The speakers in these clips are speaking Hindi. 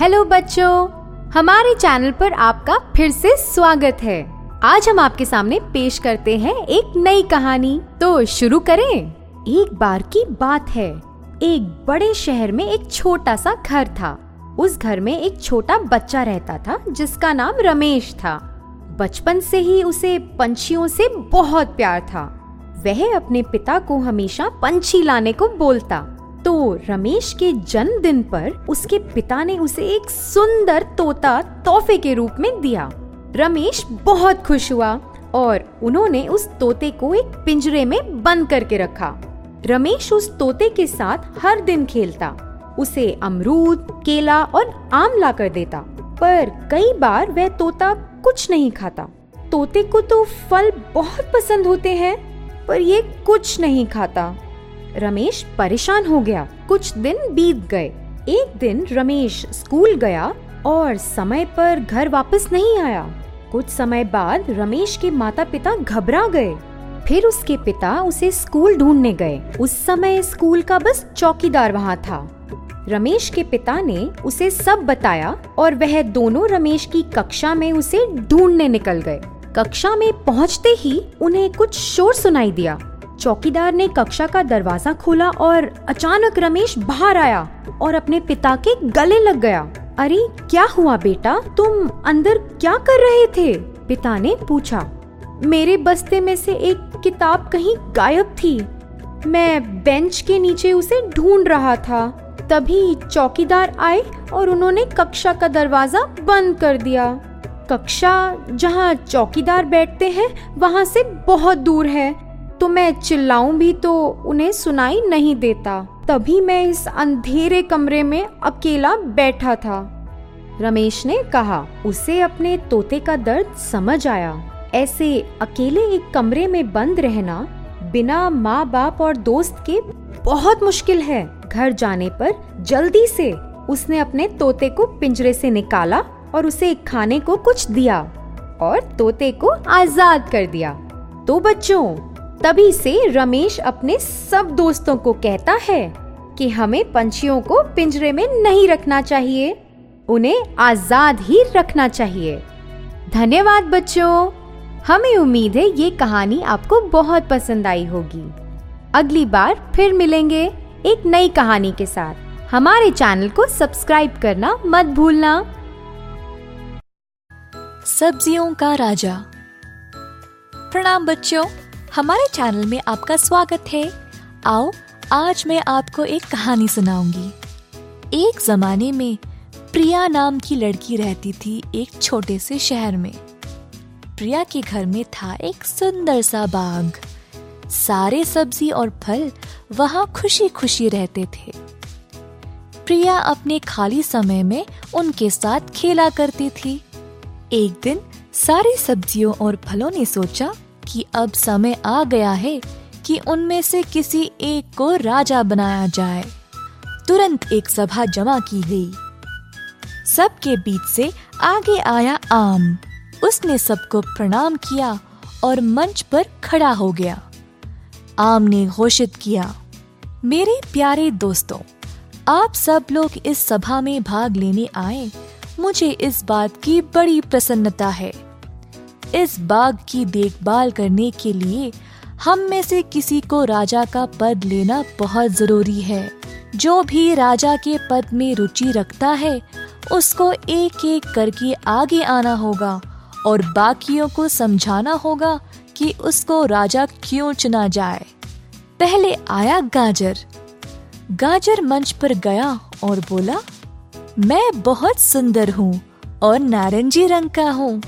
हेलो बच्चों। हमारे चैनल पर आपका फिर से स्वागत है। आज हम आपके सामने पेश करते हैं एक नई कहानी। तो शुरू करें। एक बार की बात है। एक बड़े शहर में एक छोटा सा घर था। उस घर में एक छोटा बच्चा रहता था, जिसका नाम रमेश था। बचपन से ही उसे पंछियों से बहुत प्यार था। वह अपने पिता को हमेशा पंछी लाने को बोलता। तो रमेश के जन्मदिन पर उसके पिता ने उसे एक सुंदर तोता तोहफे के रूप में दिया। रमेश बहुत खुश हुआ और उन्होंने उस तोते को एक पिंजरे में बंद करके रखा। रमेश उस तोते के साथ हर दिन खेलता। उसे अमरूद, केला और आम ला कर देता, पर कई बार वह तोता कुछ नहीं खाता। तोते को तो फल बहुत पसंद होते हैं, पर ये कुछ नहीं खाता। रमेश परेशान हो गया। कुछ दिन बीत गए। एक दिन रमेश स्कूल गया और समय पर घर वापस नहीं आया। कुछ समय बाद रमेश के माता पिता घबरा गए। फिर उसके पिता उसे स्कूल ढूँढने गए। उस समय स्कूल का बस चौकीदार वहाँ था। रमेश के पिता ने उसे सब बताया और वह दोनों रमेश की कक्षा में उसे ढूँढने निकल गए। कक्षा में पहुँचते ही उन्हें कुछ शोर सुनाई दिया। चौकीदार ने कक्षा का दरवाज़ा खोला और अचानक रमेश बाहर आया और अपने पिता के गले लग गया। अरे, क्या हुआ बेटा? तुम अंदर क्या कर रहे थे? पिता ने पूछा। मेरे बस्ते में से एक किताब कहीं गायब थी। मैं बेंच के नीचे उसे ढूंढ रहा था। तभी चौकीदार आए और उन्होंने कक्षा का दरवाज़ा बंद कर दिया। कक्षा, जहाँ चौकीदार बैठते हैं, वहाँ से बहुत दूर है। तो मैं चिल्लाऊं भी तो उन्हें सुनाई नहीं देता। तभी मैं इस अंधेरे कमरे में अकेला बैठा था। रमेश ने कहा, उसे अपने तोते का दर्द समझ आया। ऐसे अकेले एक कमरे में बंद रहना बिना माँ बाप और दोस्त के बहुत मुश्किल है। घर जाने पर जल्दी से उसने अपने तोते को पिंजरे से निकाला और उसे खाने को कुछ दिया और तोते को आज़ाद कर दिया। तो बच्चों तभी से रमेश अपने सब दोस्तों को कहता है कि हमें पंछियों को पिंजरे में नहीं रखना चाहिए, उन्हें आज़ाद ही रखना चाहिए। धन्यवाद बच्चों। हमें उम्मीद है ये कहानी आपको बहुत पसंद आई होगी। अगली बार फिर मिलेंगे एक नई कहानी के साथ। हमारे चैनल को सब्सक्राइब करना मत भूलना। सब्जियों का राजा। प्रणाम बच्चों। हमारे चैनल में आपका स्वागत है। आओ, आज मैं आपको एक कहानी सुनाऊँगी। एक जमाने में प्रिया नाम की लड़की रहती थी एक छोटे से शहर में। प्रिया के घर में था एक सुंदर सा बाग। सारे सब्ज़ी और फल वहाँ खुशी खुशी रहते थे। प्रिया अपने खाली समय में उनके साथ खेला करती थी। एक दिन सारी सब्जियों और फलों ने सोचा कि अब समय आ गया है कि उनमें से किसी एक को राजा बनाया जाए। तुरंत एक सभा जमा की गई। सबके बीच से आगे आया आम। उसने सबको प्रणाम किया और मंच पर खड़ा हो गया। आम ने घोषित किया, मेरे प्यारे दोस्तों, आप सब लोग इस सभा में भाग लेने आए। मुझे इस बात की बड़ी प्रसन्नता है। इस बाग की देखभाल करने के लिए हम में से किसी को राजा का पद लेना बहुत ज़रूरी है। जो भी राजा के पद में रुचि रखता है, उसको एक एक करके आगे आना होगा और बाकियों को समझाना होगा कि उसको राजा क्यों चुना जाए। पहले आया गाजर। गाजर मंच पर गया और बोला, मैं बहुत सुंदर हूँ और नारंगी रंग का हूँ।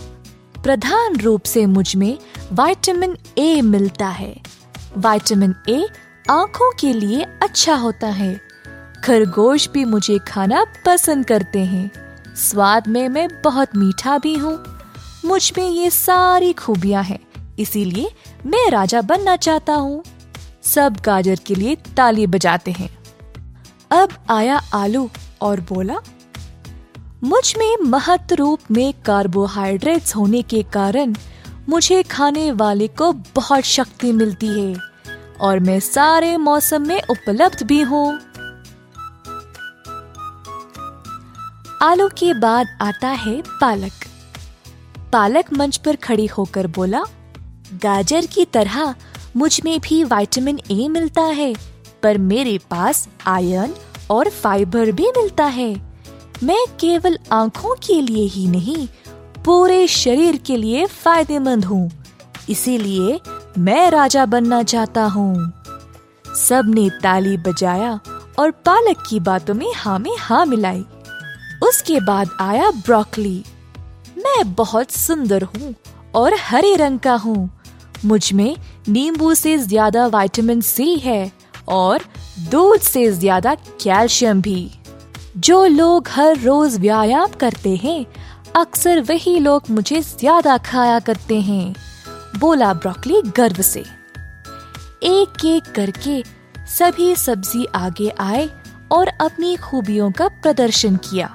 प्रधान रूप से मुझमें विटामिन ए मिलता है। विटामिन ए आँखों के लिए अच्छा होता है। खरगोश भी मुझे खाना पसंद करते हैं। स्वाद में मैं बहुत मीठा भी हूँ। मुझमें ये सारी खूबियाँ हैं, इसीलिए मैं राजा बनना चाहता हूँ। सब गाजर के लिए ताली बजाते हैं। अब आया आलू और बोला मुझमें महत्व रूप में कार्बोहाइड्रेट्स होने के कारण मुझे खाने वाले को बहुत शक्ति मिलती है और मैं सारे मौसम में उपलब्ध भी हूँ। आलू के बाद आता है पालक। पालक मंच पर खड़ी होकर बोला, गाजर की तरह मुझमें भी विटामिन ए मिलता है, पर मेरे पास आयरन और फाइबर भी मिलता है। मैं केवल आँखों के लिए ही नहीं, पूरे शरीर के लिए फ़ायदेमंद हूँ। इसीलिए मैं राजा बनना चाहता हूँ। सबने ताली बजाया और पालक की बातों में हाँ में हाँ मिलाई। उसके बाद आया ब्रोकली। मैं बहुत सुंदर हूँ और हरे रंग का हूँ। मुझमें नींबू से ज़्यादा विटामिन सी है और दूध से ज़्यादा कैल्शियम भी। जो लोग हर रोज व्यायाम करते हैं, अक्सर वही लोग मुझे ज़्यादा खाया करते हैं, बोला ब्रोकली गर्व से। एक एक करके सभी सब्ज़ी आगे आए और अपनी खूबियों का प्रदर्शन किया।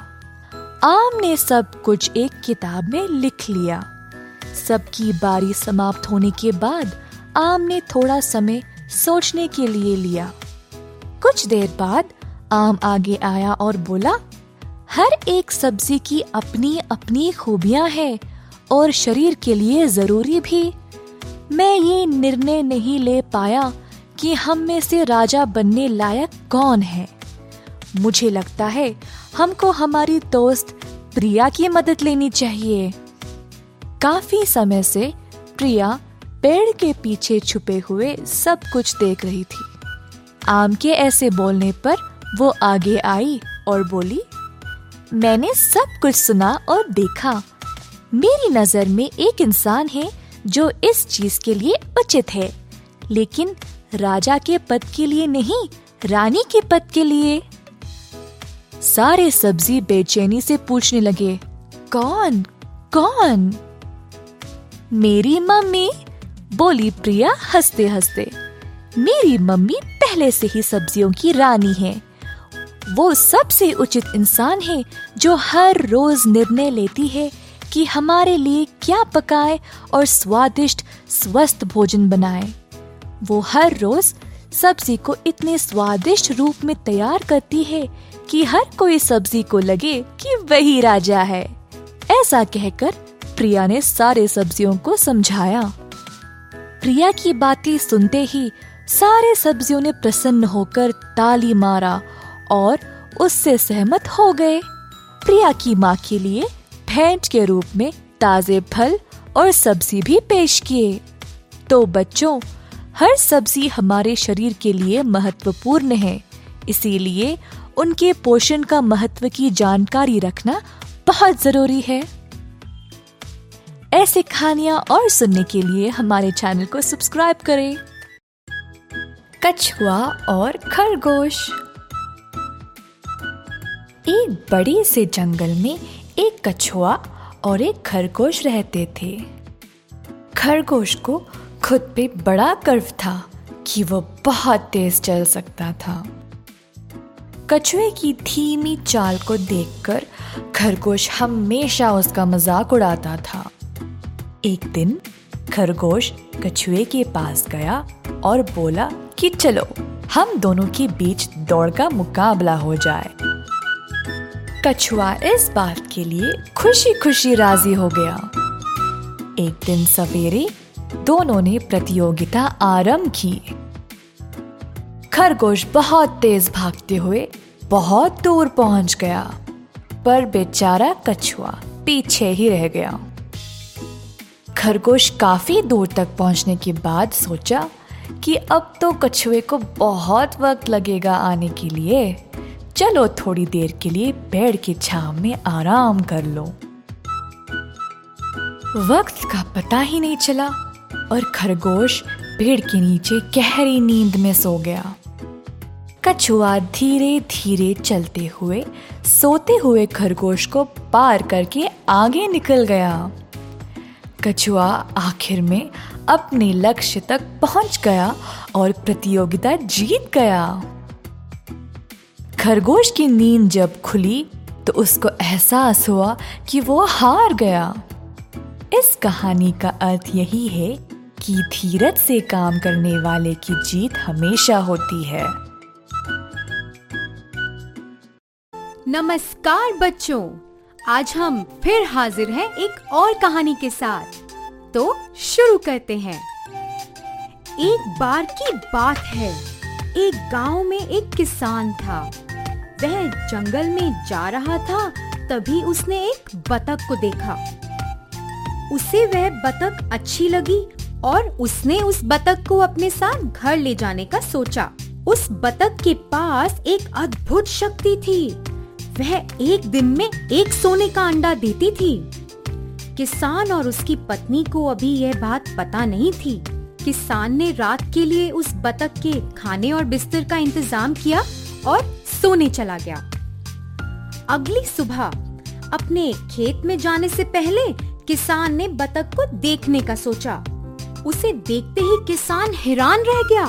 आम ने सब कुछ एक किताब में लिख लिया। सबकी बारी समाप्त होने के बाद आम ने थोड़ा समय सोचने के लिए लिया। कुछ देर बाद आम आगे आया और बोला, हर एक सब्ज़ी की अपनी अपनी खूबियाँ हैं और शरीर के लिए ज़रूरी भी। मैं ये निर्णय नहीं ले पाया कि हम में से राजा बनने लायक कौन है। मुझे लगता है हमको हमारी दोस्त प्रिया की मदद लेनी चाहिए। काफ़ी समय से प्रिया पेड़ के पीछे छुपे हुए सब कुछ देख रही थी। आम के ऐसे बोलने पर वो आगे आई और बोली, मैंने सब कुछ सुना और देखा। मेरी नज़र में एक इंसान है जो इस चीज़ के लिए उचित है, लेकिन राजा के पद के लिए नहीं, रानी के पद के लिए। सारे सब्ज़ी बेचैनी से पूछने लगे, कौन? कौन? मेरी मम्मी, बोली प्रिया हँसते हँसते मेरी मम्मी पहले से ही सब्जियों की रानी है। वो सबसे उचित इंसान है जो हर रोज निर्णय लेती है कि हमारे लिए क्या पकाए और स्वादिष्ट, स्वस्थ भोजन बनाए। वो हर रोज सब्ज़ी को इतने स्वादिष्ट रूप में तैयार करती है कि हर कोई सब्ज़ी को लगे कि वही राजा है। ऐसा कहकर प्रिया ने सारे सब्जियों को समझाया। प्रिया की बातें सुनते ही सारे सब्जियों ने प्रसन्न होकर ताली मारा और उससे सहमत हो गए। प्रिया की माँ के लिए भेंट के रूप में ताजे फल और सब्ज़ी भी पेश किए। तो बच्चों, हर सब्ज़ी हमारे शरीर के लिए महत्वपूर्ण है। इसीलिए उनके पोषण का महत्व की जानकारी रखना बहुत ज़रूरी है। ऐसे कहानियाँ और सुनने के लिए हमारे चैनल को सब्सक्राइब करें। कछुआ और खरगोश। एक बड़े से जंगल में एक कछुआ और एक खरगोश रहते थे। खरगोश को खुद पे बड़ा गर्व था कि वो बहुत तेज चल सकता था। कछुए की धीमी चाल को देखकर खरगोश हमेशा उसका मज़ाक उड़ाता था। एक दिन खरगोश कछुए के पास गया और बोला कि चलो, हम दोनों के बीच दौड़ का मुकाबला हो जाए। कछुआ इस बात के लिए खुशी खुशी राज़ी हो गया। एक दिन सवेरे दोनों ने प्रतियोगिता आरंभ की। खरगोश बहुत तेज भागते हुए बहुत दूर पहुँच गया, पर बेचारा कछुआ पीछे ही रह गया। खरगोश काफ़ी दूर तक पहुँचने के बाद सोचा कि अब तो कछुए को बहुत वक्त लगेगा आने के लिए। चलो थोड़ी देर के लिए पेड़ की छाव में आराम कर लो। वक्त का पता ही नहीं चला और खरगोश पेड़ के नीचे गहरी नींद में सो गया। कछुआ धीरे धीरे चलते हुए, सोते हुए खरगोश को पार करके आगे निकल गया। कछुआ आखिर में अपने लक्ष्य तक पहुँच गया और प्रतियोगिता जीत गया। खरगोश की नींद जब खुली तो उसको एहसास हुआ कि वो हार गया। इस कहानी का अर्थ यही है कि धीरज से काम करने वाले की जीत हमेशा होती है। नमस्कार बच्चों, आज हम फिर हाजिर हैं एक और कहानी के साथ। तो शुरू करते हैं। एक बार की बात है, एक गाँव में एक किसान था। वह जंगल में जा रहा था, तभी उसने एक बतख को देखा। उसे वह बतख अच्छी लगी और उसने उस बतख को अपने साथ घर ले जाने का सोचा। उस बतख के पास एक अद्भुत शक्ति थी। वह एक दिन में एक सोने का अंडा देती थी। किसान और उसकी पत्नी को अभी यह बात पता नहीं थी। किसान ने रात के लिए उस बतख के खाने और बिस्तर का इंतज़ाम किया और सोने चला गया। अगली सुबह, अपने खेत में जाने से पहले किसान ने बतख को देखने का सोचा। उसे देखते ही किसान हैरान रह गया।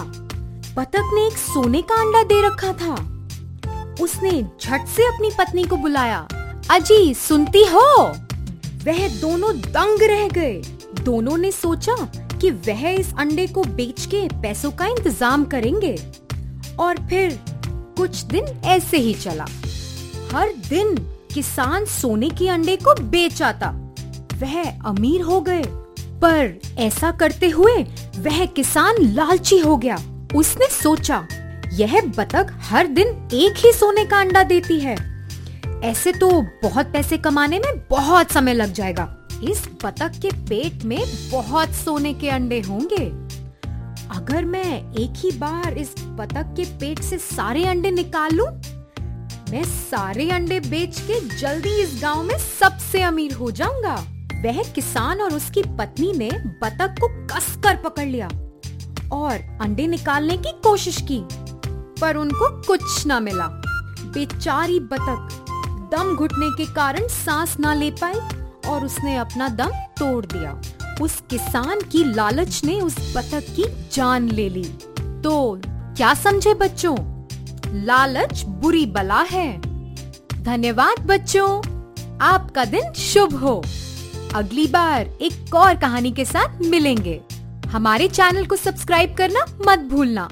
बतख ने एक सोने का अंडा दे रखा था। उसने झट से अपनी पत्नी को बुलाया, अजी, सुनती हो? वह दोनों दंग रह गए। दोनों ने सोचा कि वह इस अंडे को बेच के पैसों का इंतज़ाम करेंगे। और फिर कुछ दिन ऐसे ही चला। हर दिन किसान सोने के अंडे को बेच आता वह अमीर हो गए, पर ऐसा करते हुए वह किसान लालची हो गया। उसने सोचा, यह बतख हर दिन एक ही सोने का अंडा देती है। ऐसे तो बहुत पैसे कमाने में बहुत समय लग जाएगा। इस बतख के पेट में बहुत सोने के अंडे होंगे। अगर मैं एक ही बार इस बतख के पेट से सारे अंडे निकाल लूँ, मैं सारे अंडे बेच के जल्दी इस गाँव में सबसे अमीर हो जाऊँगा। वह किसान और उसकी पत्नी ने बतख को कसकर पकड़ लिया और अंडे निकालने की कोशिश की पर उनको कुछ न मिला। बेचारी बतख दम घुटने के कारण सांस ना ले पाई और उसने अपना दम तोड़ दिया। उस किसान की लालच ने उस बतख की जान ले ली। तो क्या समझे बच्चों? लालच बुरी बला है। धन्यवाद बच्चों। आपका दिन शुभ हो। अगली बार एक और कहानी के साथ मिलेंगे। हमारे चैनल को सब्सक्राइब करना मत भूलना।